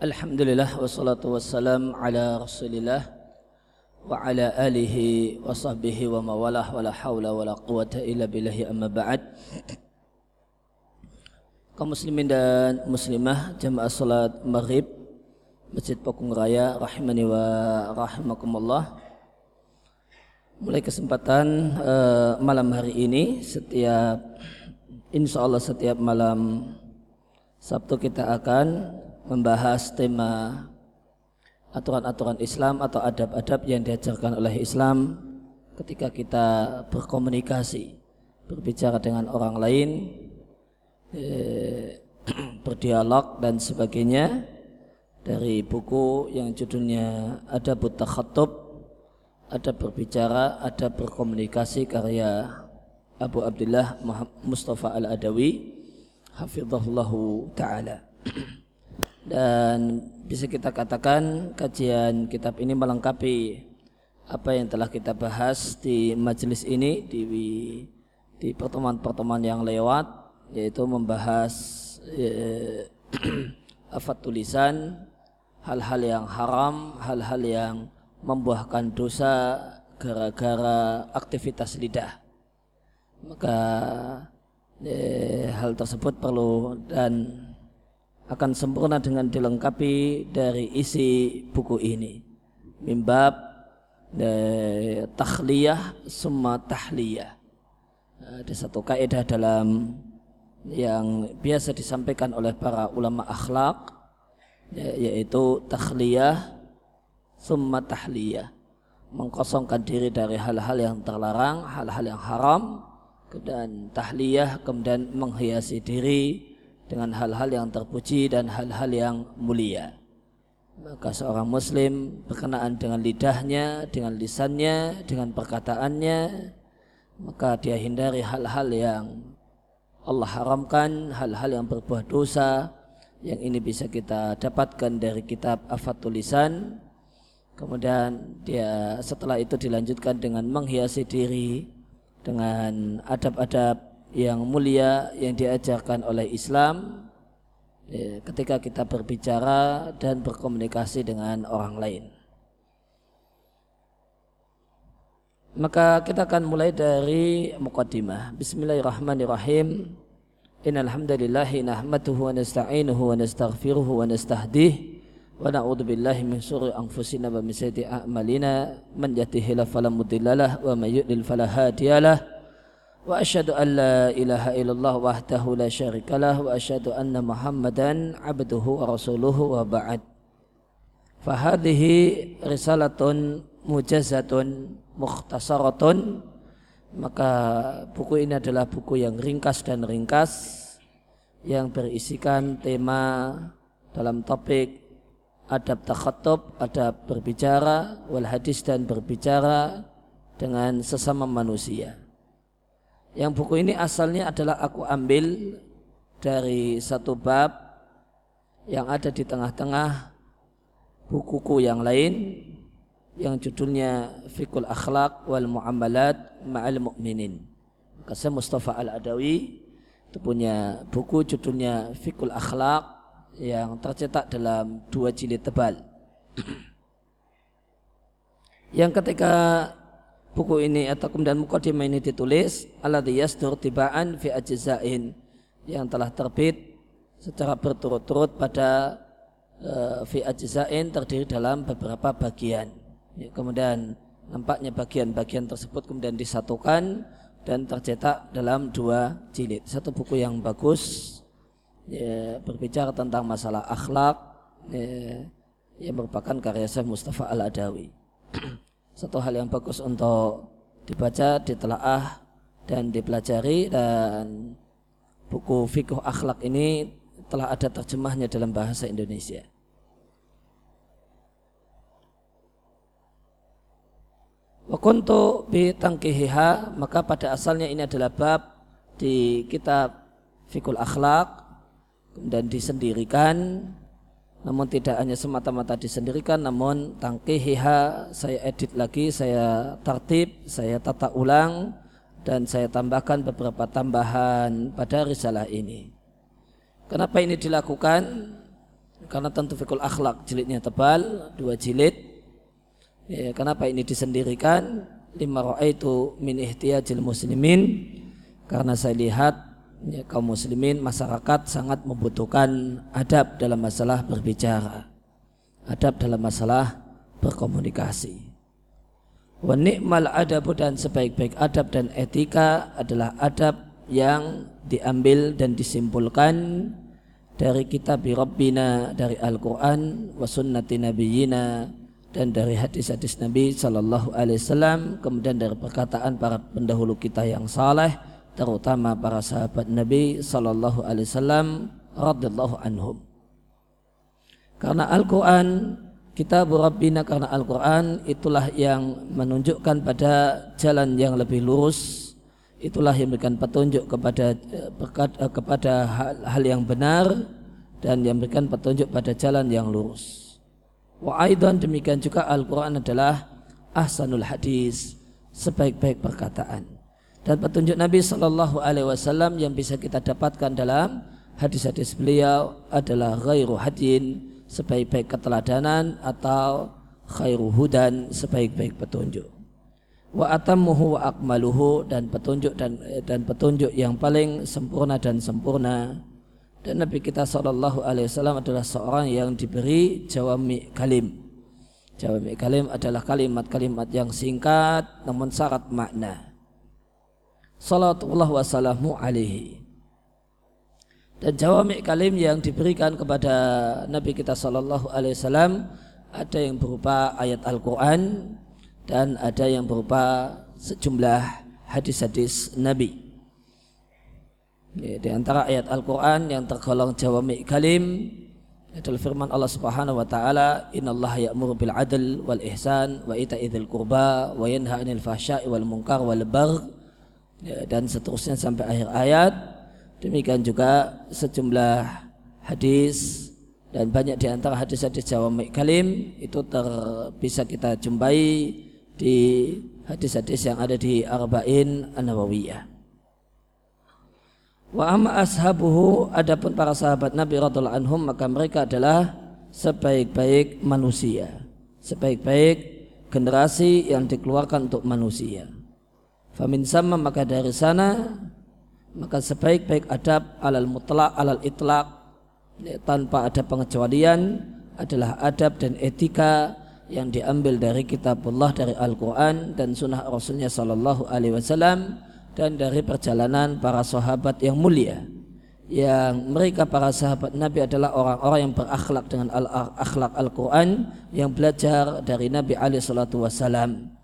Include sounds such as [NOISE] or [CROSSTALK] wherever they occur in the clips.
Alhamdulillah wassalatu wassalam ala rasulillah wa ala alihi wa sahbihi wa mawalah wa la hawla wa la quwata illa billahi amma ba'd. Kaum muslimin dan muslimah jamaah salat maghrib Masjid Pakung Raya rahimani wa rahimakumullah. Mulai kesempatan uh, malam hari ini setiap insya Allah setiap malam Sabtu kita akan membahas tema aturan-aturan Islam atau adab-adab yang diajarkan oleh Islam ketika kita berkomunikasi, berbicara dengan orang lain, eh, [CLEARS THROAT] berdialog dan sebagainya dari buku yang judulnya ada Takhatub, ada berbicara, ada berkomunikasi karya Abu Abdullah Mustafa Al-Adawi hafizahullahu taala. [CLEARS THROAT] dan bisa kita katakan kajian kitab ini melengkapi apa yang telah kita bahas di majelis ini di di pertemuan-pertemuan yang lewat yaitu membahas eh, [CLEARS THROAT] afat tulisan hal-hal yang haram hal-hal yang membuahkan dosa gara-gara aktivitas lidah. Maka eh, hal tersebut perlu dan akan sempurna dengan dilengkapi dari isi buku ini. Mimbab eh, tahliyah summa tahliyah. Ada satu kaidah dalam yang biasa disampaikan oleh para ulama akhlak ya, yaitu tahliyah summa tahliyah mengkosongkan diri dari hal-hal yang terlarang, hal-hal yang haram, dan tahliyah kemudian menghiasi diri dengan hal-hal yang terpuji dan hal-hal yang mulia. Maka seorang muslim berkenaan dengan lidahnya, dengan lisannya, dengan perkataannya, maka dia hindari hal-hal yang Allah haramkan, hal-hal yang berbuah dosa, yang ini bisa kita dapatkan dari kitab Afatul Lisan. Kemudian dia setelah itu dilanjutkan dengan menghiasi diri dengan adab-adab yang mulia yang diajarkan oleh Islam ya, ketika kita berbicara dan berkomunikasi dengan orang lain. Maka kita akan mulai dari muqaddimah. Bismillahirrahmanirrahim. Innal hamdalillah nahmaduhu wa nasta'inuhu wa nastaghfiruhu wa nastahdih wa na'udzu billahi min shururi anfusina wa min sayyiati a'malina man yahdihillahu fala mudhillalah wa may yudlil fala hadiyalah. وأشهد أن لا إله إلا الله وحده لا شريك له وأشهد أن محمدا عبده ورسوله وبعد فهذه رسالة مجزة مختصرة maka buku ini adalah buku yang ringkas dan ringkas yang berisikan tema dalam topik adab takhatub, adab berbicara, wal hadis dan berbicara dengan sesama manusia. Yang buku ini asalnya adalah aku ambil dari satu bab yang ada di tengah-tengah bukuku yang lain yang judulnya Fikul Akhlak wal Muamalat Ma'al Mu'minin. Saya Mustafa Al-Adawi itu punya buku judulnya Fikul Akhlak yang tercetak dalam dua jilid tebal. [CLEARS THROAT] yang ketika buku ini atau kemudian mukadimah ini ditulis alladhi yasdur tibaan fi ajzain yang telah terbit secara berturut-turut pada uh, fi terdiri dalam beberapa bagian. Ya, kemudian nampaknya bagian-bagian tersebut kemudian disatukan dan tercetak dalam dua jilid. Satu buku yang bagus ya, berbicara tentang masalah akhlak ya, yang merupakan karya Syekh Mustafa Al-Adawi. Satu hal yang bagus untuk dibaca, ditelaah dan dipelajari dan buku fikih akhlak ini telah ada terjemahnya dalam bahasa Indonesia. Wakuntu bi tangkihiha maka pada asalnya ini adalah bab di kitab fikul akhlak dan disendirikan namun tidak hanya semata-mata disendirikan namun tangkihiha saya edit lagi saya tertib saya tata ulang dan saya tambahkan beberapa tambahan pada risalah ini. Kenapa ini dilakukan? Karena tentu fikul akhlak jilidnya tebal dua jilid. Ya, kenapa ini disendirikan? Lima itu min ihtiyajil muslimin. Karena saya lihat ya, kaum muslimin masyarakat sangat membutuhkan adab dalam masalah berbicara adab dalam masalah berkomunikasi. Wa ni'mal adabu dan sebaik-baik adab dan etika adalah adab yang diambil dan disimpulkan dari kitab Rabbina dari Al-Quran wa sunnati nabiyina dan dari hadis-hadis Nabi Sallallahu Alaihi Wasallam kemudian dari perkataan para pendahulu kita yang saleh terutama para sahabat Nabi Sallallahu Alaihi Wasallam radhiyallahu anhum karena Al-Quran kitab Rabbina karena Al-Quran itulah yang menunjukkan pada jalan yang lebih lurus itulah yang memberikan petunjuk kepada eh, kepada hal, hal yang benar dan yang memberikan petunjuk pada jalan yang lurus. Wa aidan demikian juga Al-Quran adalah ahsanul hadis sebaik-baik perkataan dan petunjuk Nabi Shallallahu Alaihi Wasallam yang bisa kita dapatkan dalam hadis-hadis beliau adalah ghairu hadin sebaik-baik keteladanan atau khairu hudan sebaik-baik petunjuk. Wa atammuhu wa akmaluhu dan petunjuk dan dan petunjuk yang paling sempurna dan sempurna. Dan Nabi kita sallallahu alaihi wasallam adalah seorang yang diberi jawami kalim. Jawami kalim adalah kalimat-kalimat yang singkat namun syarat makna salatullah wassalamu alaihi dan jawami kalim yang diberikan kepada Nabi kita sallallahu alaihi wasallam ada yang berupa ayat Al-Qur'an dan ada yang berupa sejumlah hadis-hadis Nabi. Di antara ayat Al-Quran yang tergolong jawami kalim adalah firman Allah Subhanahu wa taala innallaha ya'muru bil adl wal ihsan wa ita'idzil qurba wa yanha 'anil fahsya'i wal munkar wal bagh ya, dan seterusnya sampai akhir ayat demikian juga sejumlah hadis dan banyak di antara hadis-hadis jawami kalim itu ter, bisa kita jumpai di hadis-hadis yang ada di Arba'in An-Nawawiyah. Wa amma ashabuhu adapun para sahabat Nabi radhiallahu anhum maka mereka adalah sebaik-baik manusia, sebaik-baik generasi yang dikeluarkan untuk manusia. Famin sama maka dari sana maka sebaik-baik adab alal mutlak alal itlak tanpa ada pengecualian adalah adab dan etika yang diambil dari kitabullah dari Al-Quran dan sunnah Rasulnya Sallallahu Alaihi Wasallam dan dari perjalanan para sahabat yang mulia. Yang mereka para sahabat Nabi adalah orang-orang yang berakhlak dengan al akhlak Al-Quran yang belajar dari Nabi Ali Shallallahu Wasallam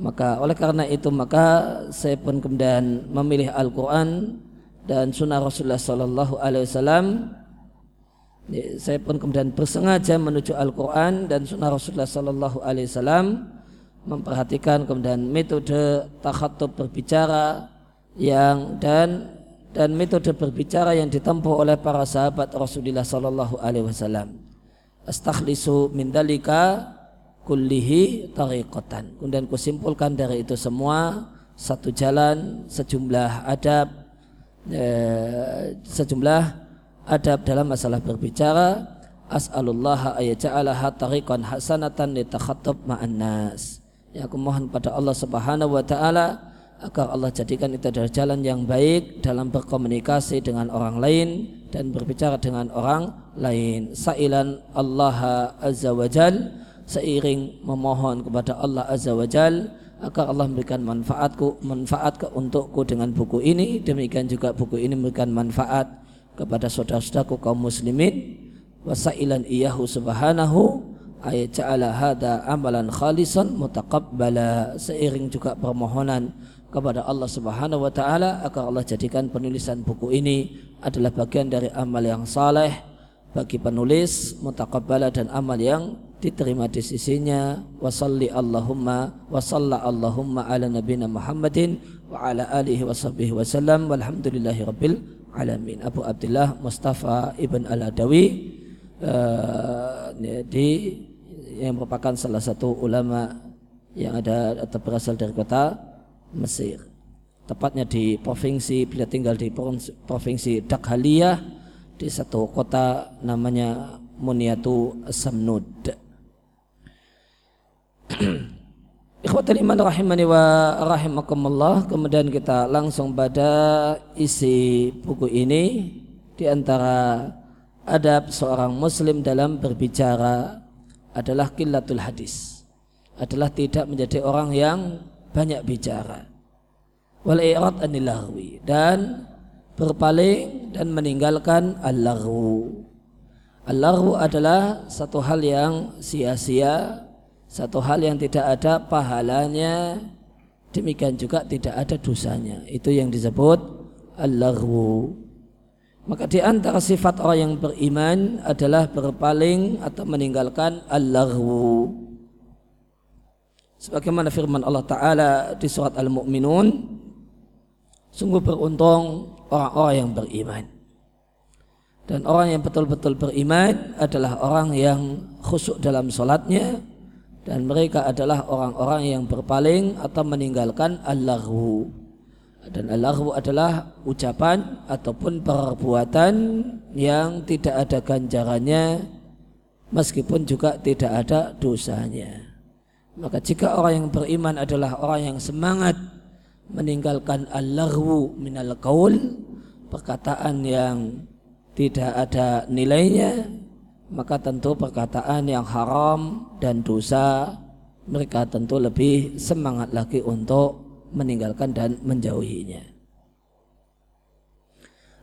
maka oleh karena itu maka saya pun kemudian memilih Al-Quran dan sunnah Rasulullah Sallallahu Alaihi Wasallam Ya, saya pun kemudian bersengaja menuju Al-Quran dan Sunnah Rasulullah Sallallahu Alaihi Wasallam memperhatikan kemudian metode takhatub berbicara yang dan dan metode berbicara yang ditempuh oleh para sahabat Rasulullah Sallallahu Alaihi Wasallam. Astakhlisu min dalika kullihi tariqatan. Kemudian kusimpulkan dari itu semua satu jalan, sejumlah adab, eh, sejumlah adab dalam masalah berbicara as'alullah ayaja'alaha tariqan hasanatan litakhattab ma'an nas ya aku mohon pada Allah subhanahu wa ta'ala agar Allah jadikan itu adalah jalan yang baik dalam berkomunikasi dengan orang lain dan berbicara dengan orang lain sa'ilan Allah azza wa jal seiring memohon kepada Allah azza wa jal agar Allah memberikan manfaatku manfaat untukku dengan buku ini. Demikian juga buku ini memberikan manfaat kepada saudara-saudaraku kaum muslimin. Wasailan iyahu subhanahu ayat ja'ala hada amalan khalisan mutaqabbala. Seiring juga permohonan kepada Allah Subhanahu wa taala agar Allah jadikan penulisan buku ini adalah bagian dari amal yang saleh bagi penulis mutaqabbala dan amal yang diterima di sisinya. Wa salli Allahumma wa salla Allahumma ala nabiyina Muhammadin wa ala alihi wa sahbihi wasallam walhamdulillahi rabbil alamin. Abu Abdullah Mustafa Ibn Al-Adawi uh, di yang merupakan salah satu ulama yang ada atau berasal dari kota Mesir. Tepatnya di provinsi beliau tinggal di provinsi Dakhaliyah di satu kota namanya Muniatu Samnud. [CLEARS THROAT] Ikhwatul iman rahimani wa rahimakumullah. Kemudian kita langsung pada isi buku ini. Di antara adab seorang muslim dalam berbicara adalah kilatul hadis. Adalah tidak menjadi orang yang banyak bicara. Wal i'rad anil Dan berpaling dan meninggalkan al-laghu Al-laghu adalah satu hal yang sia-sia satu hal yang tidak ada pahalanya demikian juga tidak ada dosanya. Itu yang disebut al-laghu maka di antara sifat orang yang beriman adalah berpaling atau meninggalkan al-laghu sebagaimana firman Allah taala di surat al-mu'minun sungguh beruntung orang-orang yang beriman. Dan orang yang betul-betul beriman adalah orang yang khusyuk dalam sholatnya dan mereka adalah orang-orang yang berpaling atau meninggalkan al-laghu dan al-laghu adalah ucapan ataupun perbuatan yang tidak ada ganjarannya meskipun juga tidak ada dosanya. Maka jika orang yang beriman adalah orang yang semangat meninggalkan al-laghu minal qaul perkataan yang tidak ada nilainya maka tentu perkataan yang haram dan dosa mereka tentu lebih semangat lagi untuk meninggalkan dan menjauhinya.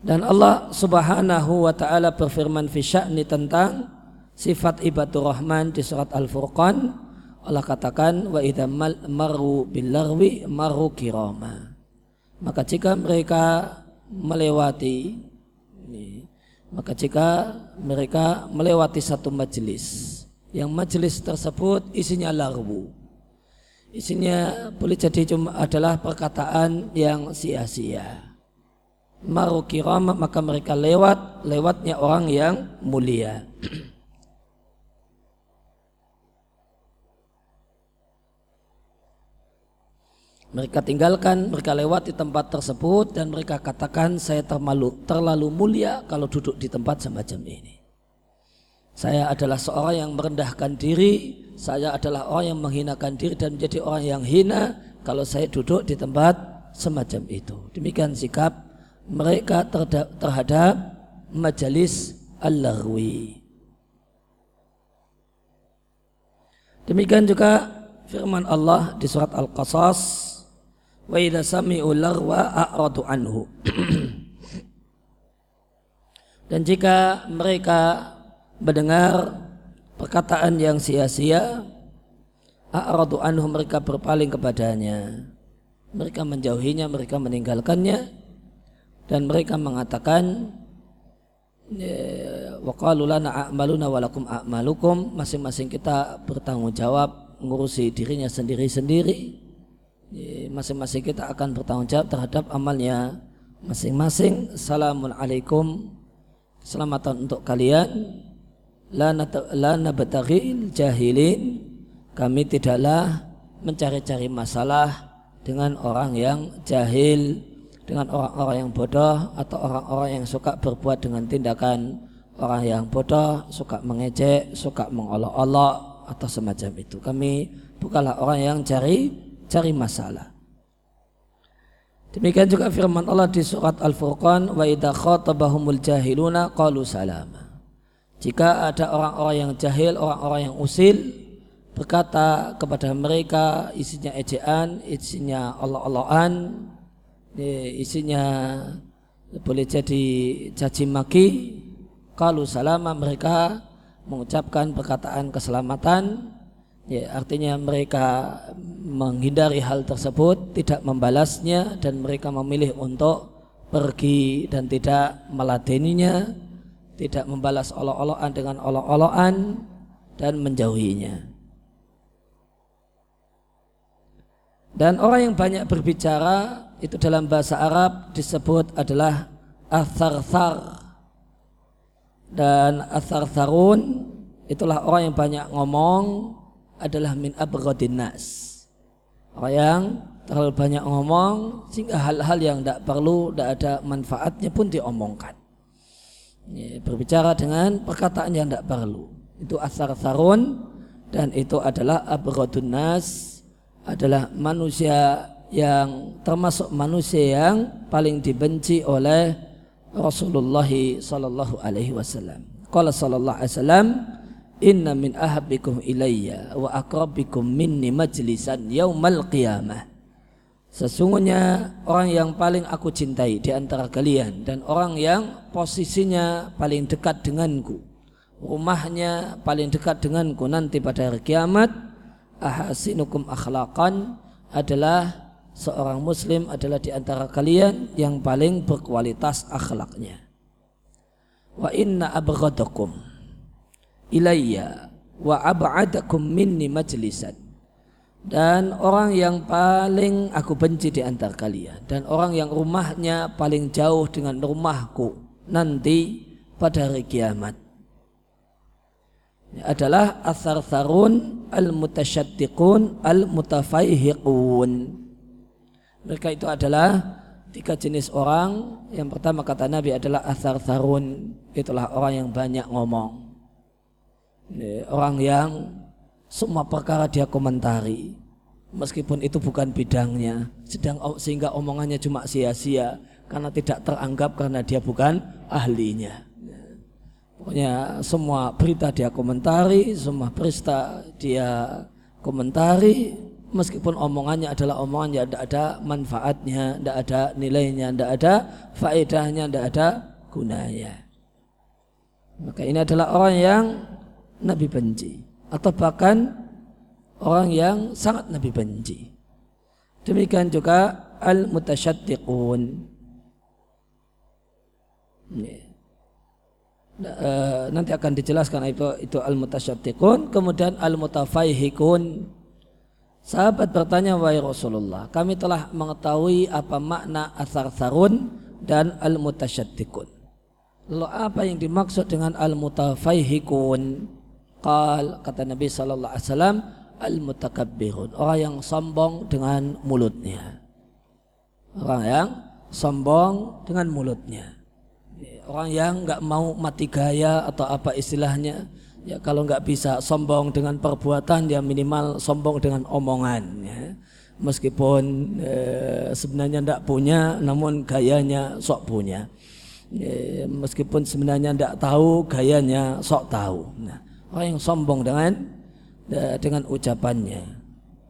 Dan Allah Subhanahu wa taala berfirman fi sya'ni tentang sifat ibadur rahman di surat Al-Furqan Allah katakan wa idza maru bil larwi maru kirama. Maka jika mereka melewati maka jika mereka melewati satu majelis yang majelis tersebut isinya larwu. Isinya boleh jadi cuma adalah perkataan yang sia-sia. Maru kirama maka mereka lewat lewatnya orang yang mulia [CLEARS THROAT] Mereka tinggalkan, mereka lewati tempat tersebut dan mereka katakan saya terlalu, terlalu mulia kalau duduk di tempat semacam ini. Saya adalah seorang yang merendahkan diri, saya adalah orang yang menghinakan diri dan menjadi orang yang hina kalau saya duduk di tempat semacam itu. Demikian sikap mereka terhadap majelis al-lahwi. Demikian juga firman Allah di surat Al-Qasas wa idza sami'u larwa a'radu anhu. Dan jika mereka mendengar perkataan yang sia-sia a'radu anhu mereka berpaling kepadanya. Mereka menjauhinya mereka meninggalkannya dan mereka mengatakan wa qalu lana a'maluna wa lakum a'malukum. Masing-masing kita bertanggung jawab mengurusi dirinya sendiri-sendiri masing-masing kita akan bertanggung jawab terhadap amalnya masing-masing. Assalamualaikum, keselamatan untuk kalian. La nabtaghil jahilin. Kami tidaklah mencari-cari masalah dengan orang yang jahil, dengan orang-orang yang bodoh atau orang-orang yang suka berbuat dengan tindakan orang yang bodoh, suka mengejek, suka mengolok-olok atau semacam itu. Kami bukanlah orang yang cari cari masalah. Demikian juga firman Allah di surat Al-Furqan wa idza khatabahumul jahiluna qalu salama. Jika ada orang-orang yang jahil, orang-orang yang usil berkata kepada mereka isinya ejaan, isinya Allah-Allahan, isinya boleh jadi caci maki, kalau salama mereka mengucapkan perkataan keselamatan Ya, artinya mereka menghindari hal tersebut, tidak membalasnya dan mereka memilih untuk pergi dan tidak meladeninya, tidak membalas olok-olokan dengan olok-olokan dan menjauhinya. Dan orang yang banyak berbicara itu dalam bahasa Arab disebut adalah athar-thar dan athar-tharun itulah orang yang banyak ngomong adalah min abghadin nas. Orang yang terlalu banyak ngomong sehingga hal-hal yang tidak perlu, tidak ada manfaatnya pun diomongkan. Berbicara dengan perkataan yang tidak perlu. Itu asar sarun dan itu adalah abradun nas adalah manusia yang termasuk manusia yang paling dibenci oleh Rasulullah sallallahu alaihi wasallam. Qala sallallahu alaihi wasallam inna min ahabbikum ilayya wa aqrabikum minni majlisan yaumal qiyamah. Sesungguhnya orang yang paling aku cintai di antara kalian dan orang yang posisinya paling dekat denganku, rumahnya paling dekat denganku nanti pada hari kiamat, ahasinukum akhlaqan adalah seorang muslim adalah di antara kalian yang paling berkualitas akhlaknya. Wa inna abghadakum ilayya wa ab'adakum minni majlisan. Dan orang yang paling aku benci di antara kalian dan orang yang rumahnya paling jauh dengan rumahku nanti pada hari kiamat adalah asar sarun al mutasyaddiqun al mutafaihiqun mereka itu adalah tiga jenis orang. Yang pertama kata Nabi adalah asar sarun. Itulah orang yang banyak ngomong. Orang yang semua perkara dia komentari. Meskipun itu bukan bidangnya. Sedang sehingga omongannya cuma sia-sia. Karena tidak teranggap karena dia bukan ahlinya. Pokoknya semua berita dia komentari, semua berita dia komentari, meskipun omongannya adalah omongan yang tidak ada manfaatnya, tidak ada nilainya, tidak ada faedahnya, tidak ada gunanya. Maka ini adalah orang yang Nabi benci atau bahkan orang yang sangat Nabi benci. Demikian juga al-mutasyaddiqun. Nanti akan dijelaskan itu itu al-mutasyaddiqun, kemudian al-mutafaihikun Sahabat bertanya wahai Rasulullah, kami telah mengetahui apa makna asar sarun dan al mutasyaddiqun. Lalu apa yang dimaksud dengan al mutafaihikun? Qal kata Nabi sallallahu alaihi wasallam al mutakabbirun, orang yang sombong dengan mulutnya. Orang yang sombong dengan mulutnya. Orang yang nggak mau mati gaya atau apa istilahnya, ya kalau nggak bisa sombong dengan perbuatan ya minimal sombong dengan omongan ya. meskipun eh, sebenarnya tidak punya namun gayanya sok punya ya, meskipun sebenarnya tidak tahu gayanya sok tahu nah, orang yang sombong dengan eh, dengan ucapannya.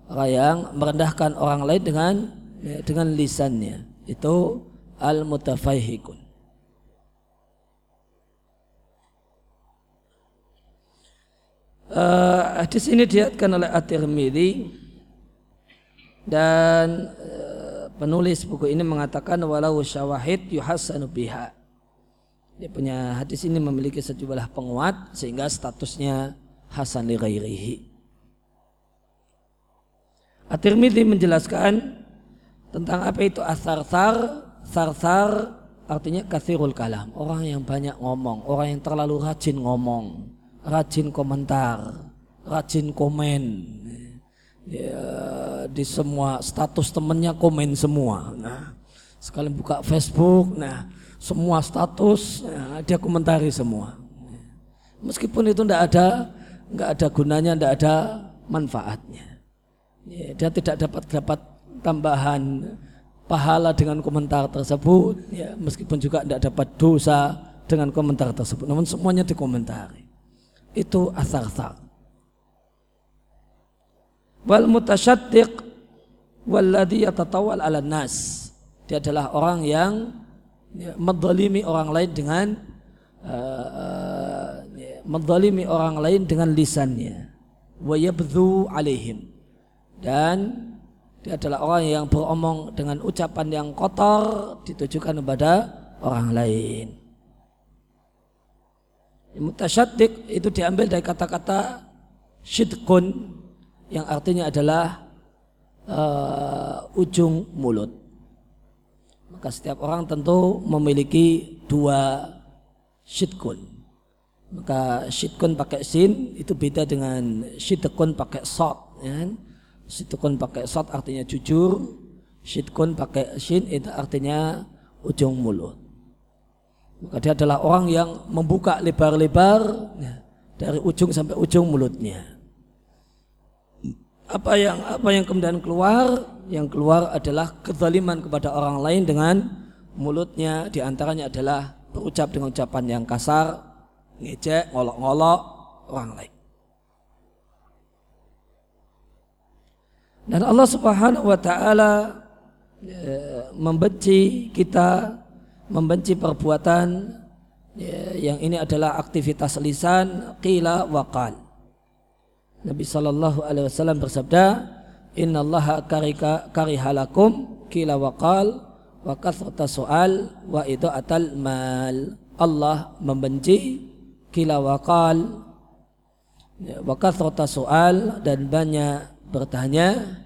Orang yang merendahkan orang lain dengan ya, dengan lisannya. Itu al mutafaihikun Uh, hadis ini diatkan oleh At-Tirmidzi dan uh, penulis buku ini mengatakan walau syawahid yuhassanu biha. Dia punya hadis ini memiliki sejumlah penguat sehingga statusnya hasan li ghairihi. At-Tirmidzi menjelaskan tentang apa itu asar-sar, sar-sar artinya kasirul kalam, orang yang banyak ngomong, orang yang terlalu rajin ngomong rajin komentar, rajin komen. Ya, di semua status temennya komen semua. Nah, sekali buka Facebook, nah semua status nah, dia komentari semua. Meskipun itu tidak ada nggak ada gunanya, tidak ada manfaatnya. Ya, dia tidak dapat dapat tambahan pahala dengan komentar tersebut, ya, meskipun juga tidak dapat dosa dengan komentar tersebut. Namun semuanya dikomentari itu asar-sar. Wal mutasyaddiq walladhi yatatawal ala nas. Dia adalah orang yang ya, mendalimi orang lain dengan uh, ya, mendalimi orang lain dengan lisannya. Wa yabdhu alaihim. Dan dia adalah orang yang beromong dengan ucapan yang kotor ditujukan kepada orang lain. Mutasyaddiq itu diambil dari kata-kata syidkun yang artinya adalah uh, ujung mulut. Maka setiap orang tentu memiliki dua syidkun. Maka syidkun pakai sin itu beda dengan syidkun pakai sot. Ya. Syidkun pakai sot artinya jujur. Syidkun pakai sin itu artinya ujung mulut. Maka dia adalah orang yang membuka lebar-lebar ya, dari ujung sampai ujung mulutnya. Apa yang apa yang kemudian keluar? Yang keluar adalah kezaliman kepada orang lain dengan mulutnya di antaranya adalah berucap dengan ucapan yang kasar, ngejek, ngolok-ngolok orang lain. Dan Allah Subhanahu wa taala ya, membenci kita membenci perbuatan ya, yang ini adalah aktivitas lisan qila wa qal. Nabi sallallahu alaihi wasallam bersabda, "Innallaha karika karihalakum qila wa qal wa kathrata su'al wa itu atal mal." Allah membenci qila wa qal wa kathrata su'al dan banyak bertanya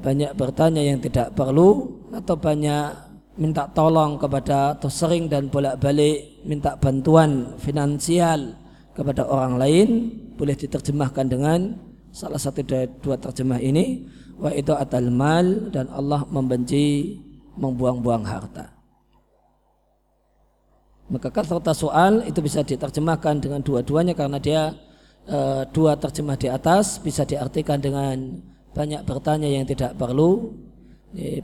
banyak bertanya yang tidak perlu atau banyak minta tolong kepada atau sering dan bolak-balik minta bantuan finansial kepada orang lain boleh diterjemahkan dengan salah satu dari dua terjemah ini wa itu atal mal dan Allah membenci membuang-buang harta. Maka kata soal itu bisa diterjemahkan dengan dua-duanya karena dia e, dua terjemah di atas bisa diartikan dengan banyak bertanya yang tidak perlu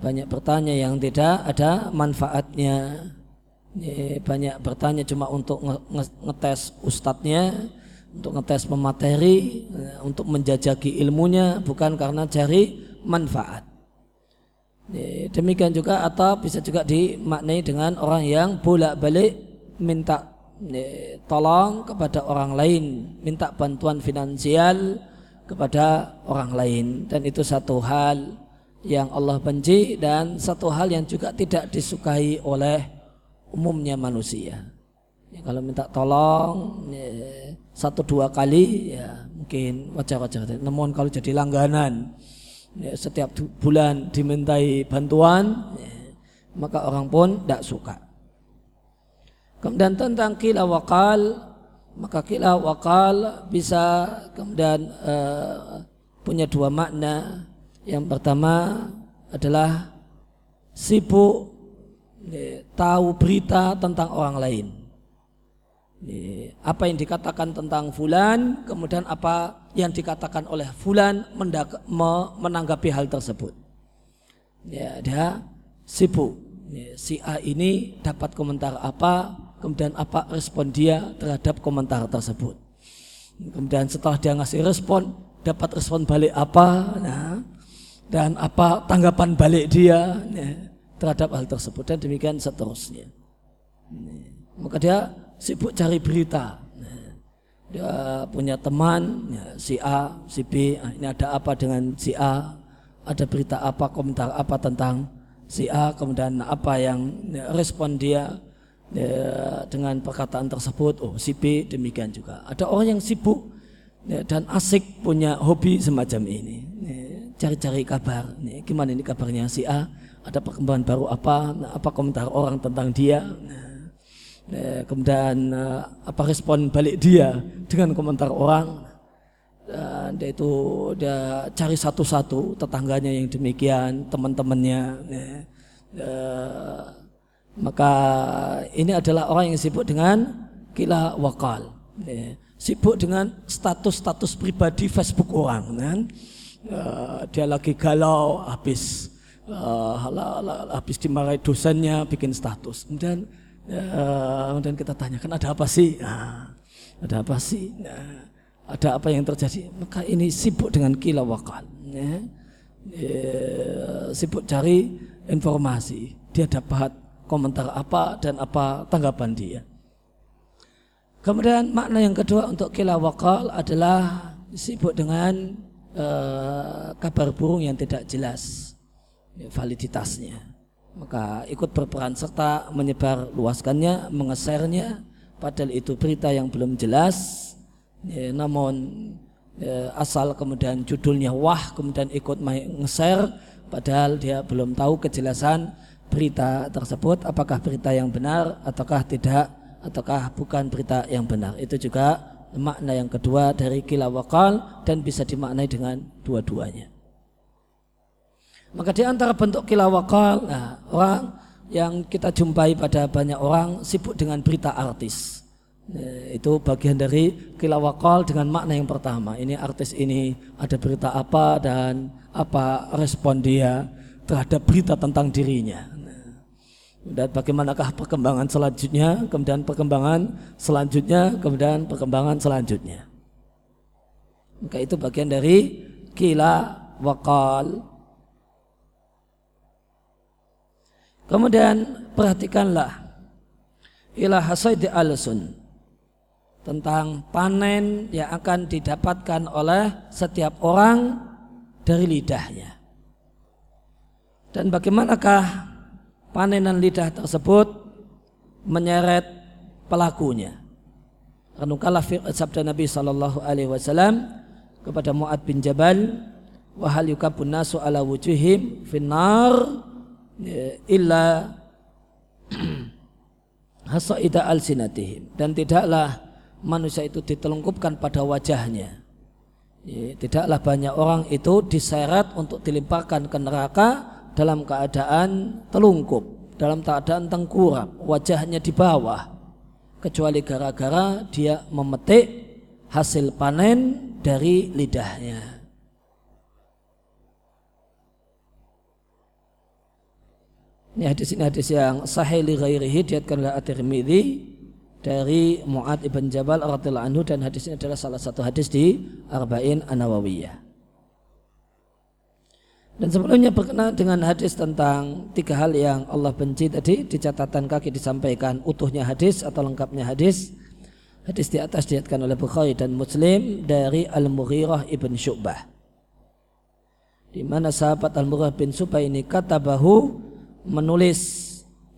banyak bertanya yang tidak ada manfaatnya banyak bertanya cuma untuk ngetes ustadznya untuk ngetes pemateri untuk menjajaki ilmunya bukan karena cari manfaat demikian juga atau bisa juga dimaknai dengan orang yang bolak-balik minta tolong kepada orang lain minta bantuan finansial kepada orang lain dan itu satu hal yang Allah benci dan satu hal yang juga tidak disukai oleh umumnya manusia. Ya, kalau minta tolong ya, satu dua kali ya mungkin wajar-wajar. Namun kalau jadi langganan ya, setiap bulan dimintai bantuan ya, maka orang pun tidak suka. Kemudian tentang kila wakal maka kila wakal bisa kemudian uh, punya dua makna yang pertama adalah sibuk ya, tahu berita tentang orang lain apa yang dikatakan tentang fulan kemudian apa yang dikatakan oleh fulan menanggapi hal tersebut ya dia sibuk ya, si A ini dapat komentar apa kemudian apa respon dia terhadap komentar tersebut. Kemudian setelah dia ngasih respon, dapat respon balik apa, nah, dan apa tanggapan balik dia ya, terhadap hal tersebut dan demikian seterusnya. Maka dia sibuk cari berita. Dia punya teman, ya, si A, si B, ah, ini ada apa dengan si A, ada berita apa, komentar apa tentang si A, kemudian apa yang ya, respon dia, ya, dengan perkataan tersebut? Oh si B demikian juga. Ada orang yang sibuk ya, dan asik punya hobi semacam ini. Ya, cari-cari kabar. Ya, gimana ini kabarnya si A? Ada perkembangan baru apa? Nah, apa komentar orang tentang dia? Nah, ya, kemudian uh, apa respon balik dia dengan komentar orang? Dan dia itu dia cari satu-satu tetangganya yang demikian teman-temannya ya, maka ini adalah orang yang sibuk dengan kila wakal ya. sibuk dengan status-status pribadi Facebook orang kan dia lagi galau habis habis dimarahi dosennya bikin status. Kemudian uh, kemudian kita tanyakan ada apa sih nah, ada apa sih nah, ada apa yang terjadi maka ini sibuk dengan kila wakal ya. Ya, sibuk cari informasi dia dapat komentar apa dan apa tanggapan dia. Kemudian makna yang kedua untuk kila wakal adalah sibuk dengan uh, kabar burung yang tidak jelas ya, validitasnya. Maka ikut berperan serta menyebar luaskannya, mengesernya, padahal itu berita yang belum jelas. Ya, namun ya, asal kemudian judulnya wah, kemudian ikut nge-share, padahal dia belum tahu kejelasan berita tersebut apakah berita yang benar ataukah tidak ataukah bukan berita yang benar. Itu juga makna yang kedua dari kila wakal dan bisa dimaknai dengan dua-duanya maka di antara bentuk kila wakal nah, orang yang kita jumpai pada banyak orang sibuk dengan berita artis. Ya, itu bagian dari kilawakal dengan makna yang pertama. Ini artis ini ada berita apa dan apa respon dia terhadap berita tentang dirinya. Dan bagaimanakah perkembangan selanjutnya, kemudian perkembangan selanjutnya, kemudian perkembangan selanjutnya. Maka itu bagian dari kila wakal. Kemudian perhatikanlah ilah hasaidi alsun tentang panen yang akan didapatkan oleh setiap orang dari lidahnya. Dan bagaimanakah panenan lidah tersebut menyeret pelakunya. Karena sabda Nabi Shallallahu Alaihi Wasallam kepada Muad bin Jabal, wahal yukabun nasu ala wujuhim finnar illa [CLEARS THROAT] hasaida al sinatihim dan tidaklah manusia itu ditelungkupkan pada wajahnya. Ya, tidaklah banyak orang itu diseret untuk dilimparkan ke neraka dalam keadaan telungkup, dalam keadaan tengkurap, wajahnya di bawah, kecuali gara-gara dia memetik hasil panen dari lidahnya. Ini hadis ini hadis yang sahih li ghairihi diatkan oleh At-Tirmidzi dari Mu'ad ibn Jabal radhiyallahu anhu dan hadis ini adalah salah satu hadis di Arba'in An-Nawawiyah. Dan sebelumnya berkenaan dengan hadis tentang tiga hal yang Allah benci tadi di catatan kaki disampaikan utuhnya hadis atau lengkapnya hadis. Hadis di atas diatkan oleh Bukhari dan Muslim dari Al-Mughirah ibn Syu'bah. Di mana sahabat Al-Mughirah bin Syu'bah ini kata bahu menulis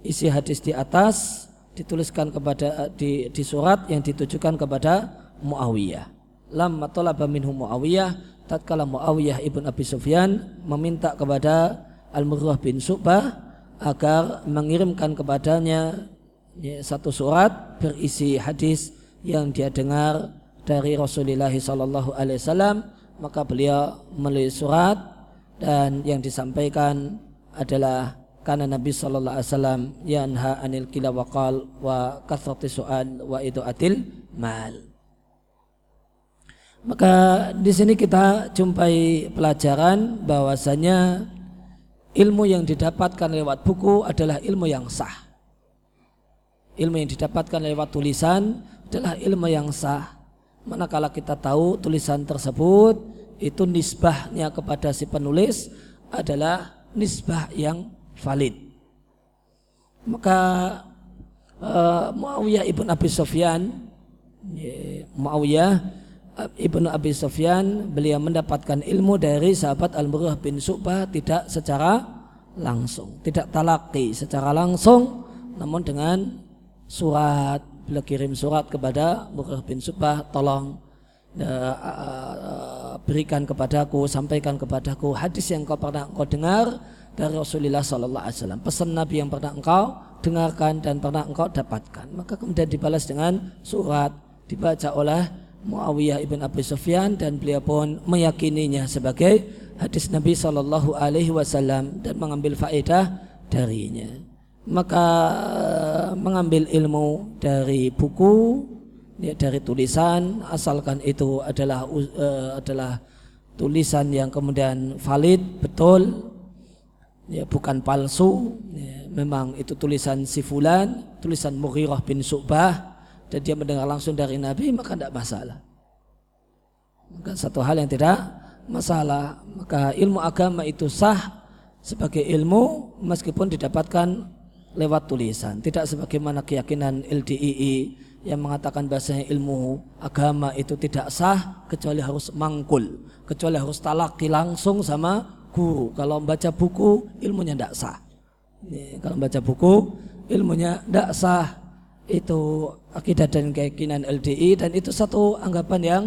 isi hadis di atas dituliskan kepada di, di surat yang ditujukan kepada Muawiyah. Lamma talaba minhu Muawiyah tatkala Muawiyah ibn Abi Sufyan meminta kepada Al-Murrah bin Subah agar mengirimkan kepadanya ya, satu surat berisi hadis yang dia dengar dari Rasulullah Sallallahu Alaihi Wasallam maka beliau menulis surat dan yang disampaikan adalah karena Nabi Sallallahu Alaihi Wasallam yanha anil kila waqal wa kathrati su'al wa mal maka di sini kita jumpai pelajaran bahwasanya ilmu yang didapatkan lewat buku adalah ilmu yang sah. Ilmu yang didapatkan lewat tulisan adalah ilmu yang sah. Manakala kita tahu tulisan tersebut itu nisbahnya kepada si penulis adalah nisbah yang valid. Maka uh, Muawiyah ibn Abi Sofyan, Muawiyah Ibnu Abi Sufyan beliau mendapatkan ilmu dari sahabat Al-Murrah bin Subah tidak secara langsung, tidak talaki secara langsung namun dengan surat beliau kirim surat kepada Murrah bin Subah tolong uh, berikan kepadaku sampaikan kepadaku hadis yang kau pernah engkau dengar dari Rasulullah Sallallahu Alaihi Wasallam. Pesan Nabi yang pernah engkau dengarkan dan pernah engkau dapatkan. Maka kemudian dibalas dengan surat. Dibaca oleh Muawiyah ibn Abi Sufyan dan beliau pun meyakininya sebagai hadis Nabi Shallallahu Alaihi Wasallam dan mengambil faedah darinya. Maka eh, mengambil ilmu dari buku, ya, dari tulisan, asalkan itu adalah uh, adalah tulisan yang kemudian valid, betul, ya bukan palsu. Ya, memang itu tulisan si fulan, tulisan Mughirah bin Subah dan dia mendengar langsung dari Nabi maka tidak masalah. Maka satu hal yang tidak masalah. Maka ilmu agama itu sah sebagai ilmu meskipun didapatkan lewat tulisan. Tidak sebagaimana keyakinan LDII yang mengatakan bahasanya ilmu agama itu tidak sah kecuali harus mangkul, kecuali harus talaki langsung sama guru. Kalau membaca buku ilmunya tidak sah. kalau membaca buku ilmunya tidak sah itu akidah dan keyakinan LDI dan itu satu anggapan yang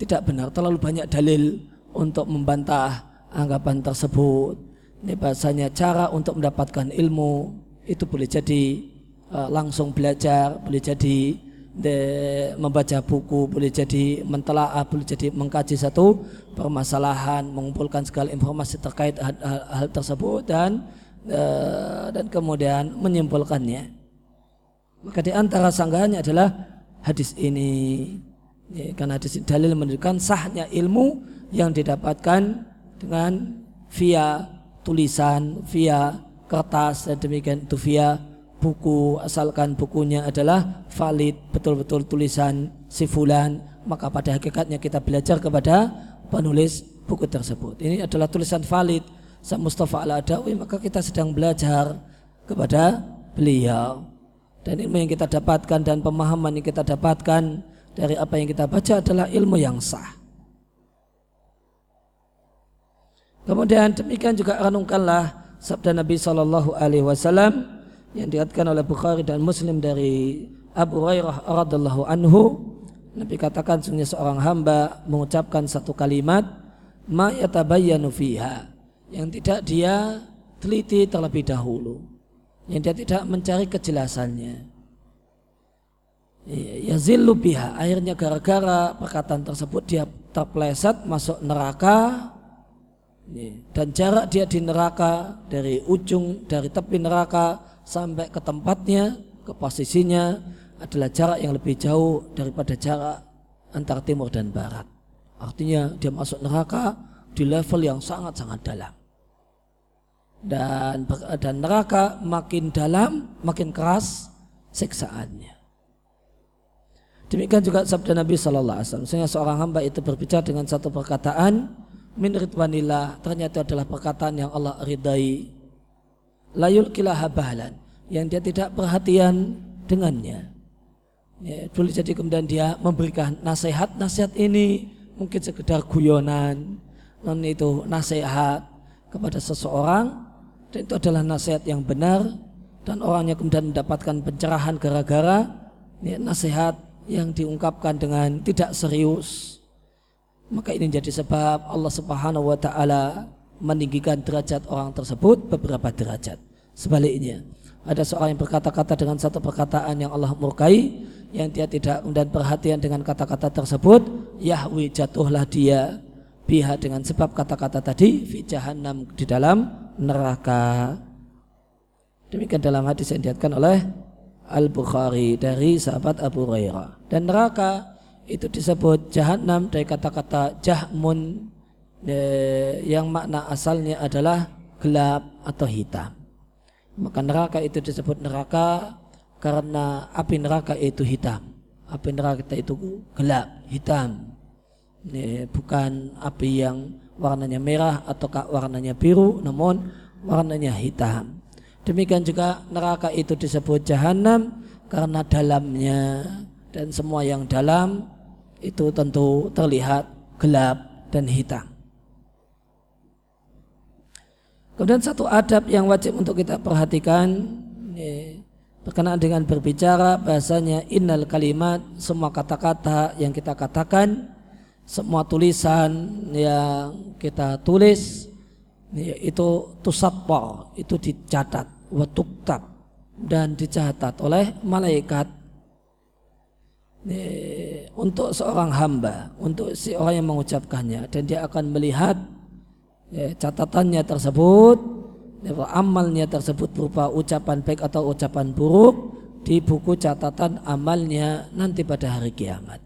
tidak benar terlalu banyak dalil untuk membantah anggapan tersebut ini bahasanya cara untuk mendapatkan ilmu itu boleh jadi uh, langsung belajar boleh jadi de, membaca buku boleh jadi mentelaah boleh jadi mengkaji satu permasalahan mengumpulkan segala informasi terkait hal, hal, hal tersebut dan uh, dan kemudian menyimpulkannya. Maka di antara sanggahannya adalah hadis ini. Ya, karena hadis dalil menunjukkan sahnya ilmu yang didapatkan dengan via tulisan, via kertas dan demikian itu via buku asalkan bukunya adalah valid betul-betul tulisan si fulan maka pada hakikatnya kita belajar kepada penulis buku tersebut. Ini adalah tulisan valid Sa Mustafa al-Adawi maka kita sedang belajar kepada beliau. Dan ilmu yang kita dapatkan dan pemahaman yang kita dapatkan dari apa yang kita baca adalah ilmu yang sah. Kemudian demikian juga renungkanlah sabda Nabi Shallallahu Alaihi Wasallam yang dikatakan oleh Bukhari dan Muslim dari Abu Hurairah radhiallahu anhu Nabi katakan sungguh seorang hamba mengucapkan satu kalimat ma yatabayyanu fiha yang tidak dia teliti terlebih dahulu yang dia tidak mencari kejelasannya. Yazillu biha akhirnya gara-gara perkataan tersebut dia terpleset masuk neraka. Dan jarak dia di neraka dari ujung dari tepi neraka sampai ke tempatnya, ke posisinya adalah jarak yang lebih jauh daripada jarak antara timur dan barat. Artinya dia masuk neraka di level yang sangat-sangat dalam. Dan dan neraka makin dalam, makin keras siksaannya. Demikian juga sabda Nabi Shallallahu Alaihi seorang hamba itu berbicara dengan satu perkataan, min ridwanillah ternyata adalah perkataan yang Allah ridai layul kilahabalan yang dia tidak perhatian dengannya. Ya, boleh jadi kemudian dia memberikan nasihat, nasihat ini mungkin sekedar guyonan, non itu nasihat kepada seseorang. Dan itu adalah nasihat yang benar. Dan orangnya kemudian mendapatkan pencerahan gara-gara ya, nasihat yang diungkapkan dengan tidak serius. Maka ini jadi sebab Allah Subhanahu wa taala meninggikan derajat orang tersebut beberapa derajat. Sebaliknya, ada seorang yang berkata-kata dengan satu perkataan yang Allah murkai yang dia tidak kemudian perhatian dengan kata-kata tersebut, Yahwi jatuhlah dia biha dengan sebab kata-kata tadi fi jahannam di dalam neraka. Demikian dalam hadis yang diatkan oleh Al-Bukhari dari sahabat Abu Hurairah. Dan neraka itu disebut jahannam dari kata-kata jahmun eh, yang makna asalnya adalah gelap atau hitam. Maka neraka itu disebut neraka karena api neraka itu hitam. Api neraka itu gelap, hitam. Ini bukan api yang warnanya merah atau warnanya biru, namun warnanya hitam. Demikian juga neraka itu disebut jahanam karena dalamnya dan semua yang dalam itu tentu terlihat gelap dan hitam. Kemudian satu adab yang wajib untuk kita perhatikan berkenaan dengan berbicara bahasanya innal kalimat semua kata-kata yang kita katakan semua tulisan yang kita tulis itu tusatwa itu dicatat watuktab dan dicatat oleh malaikat. Untuk seorang hamba untuk si orang yang mengucapkannya dan dia akan melihat ya, catatannya tersebut ya, amalnya tersebut berupa ucapan baik atau ucapan buruk di buku catatan amalnya nanti pada hari kiamat.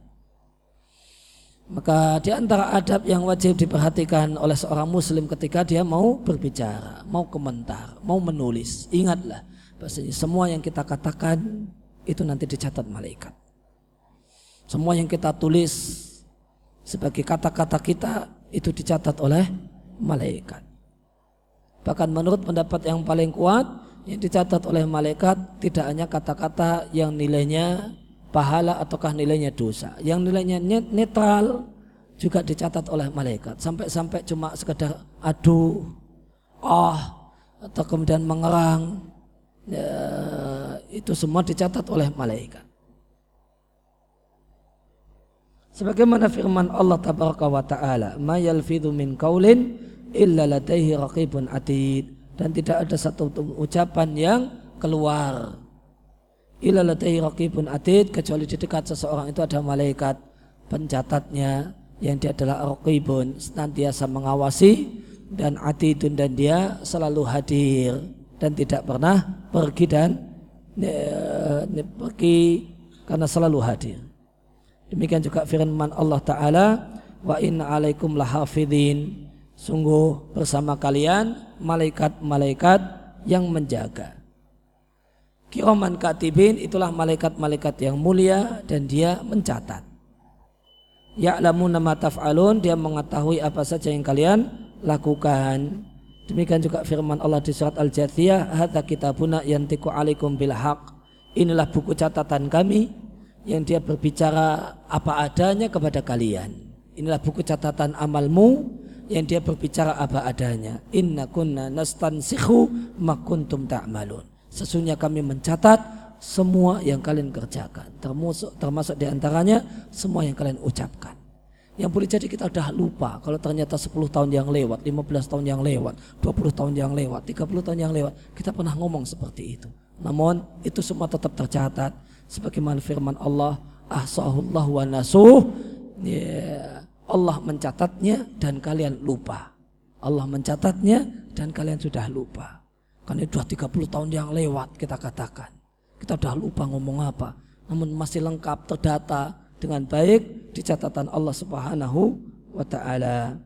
Maka di antara adab yang wajib diperhatikan oleh seorang muslim ketika dia mau berbicara, mau komentar, mau menulis. Ingatlah, bahasanya semua yang kita katakan itu nanti dicatat malaikat. Semua yang kita tulis sebagai kata-kata kita itu dicatat oleh malaikat. Bahkan menurut pendapat yang paling kuat yang dicatat oleh malaikat tidak hanya kata-kata yang nilainya pahala ataukah nilainya dosa. Yang nilainya netral juga dicatat oleh malaikat. Sampai-sampai cuma sekedar aduh, oh, atau kemudian mengerang. Ya, itu semua dicatat oleh malaikat. Sebagaimana firman Allah tabaraka wa taala, "Ma yalfidhu min qaulin illa ladaihi raqibun atid." Dan tidak ada satu ucapan yang keluar illa ladaihi raqibun atid kecuali di dekat seseorang itu ada malaikat pencatatnya yang dia adalah raqibun senantiasa mengawasi dan atidun dan dia selalu hadir dan tidak pernah pergi dan e, pergi karena selalu hadir. Demikian juga firman Allah Ta'ala wa inna alaikum lahafidhin sungguh bersama kalian malaikat-malaikat yang menjaga Kiroman katibin itulah malaikat-malaikat yang mulia dan dia mencatat. Ya'lamu nama taf'alun dia mengetahui apa saja yang kalian lakukan. Demikian juga firman Allah di surat Al-Jathiyah, "Hadza kitabuna yantiqu 'alaikum bil haqq." Inilah buku catatan kami yang dia berbicara apa adanya kepada kalian. Inilah buku catatan amalmu yang dia berbicara apa adanya. Inna kunna nastansikhu ma kuntum ta'malun. Sesungguhnya kami mencatat semua yang kalian kerjakan. Termasuk, termasuk di antaranya semua yang kalian ucapkan. Yang boleh jadi kita sudah lupa kalau ternyata 10 tahun yang lewat, 15 tahun yang lewat, 20 tahun yang lewat, 30 tahun yang lewat, kita pernah ngomong seperti itu. Namun itu semua tetap tercatat sebagaimana firman Allah, ahsahullah wa nasuh. Ya, Allah mencatatnya dan kalian lupa. Allah mencatatnya dan kalian sudah lupa. Karena sudah 30 tahun yang lewat kita katakan. Kita sudah lupa ngomong apa. Namun masih lengkap terdata dengan baik di catatan Allah Subhanahu wa taala.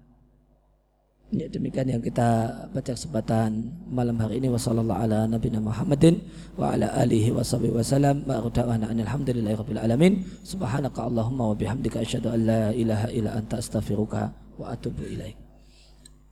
Ya, demikian yang kita baca kesempatan malam hari ini. Wasallallahu ala nabiyina Muhammadin wa ala alihi wa sahbihi wasallam wa da'wana alhamdulillahi rabbil alamin. Subhanaka allahumma wa bihamdika asyhadu an la ilaha illa anta astaghfiruka wa atubu ilaik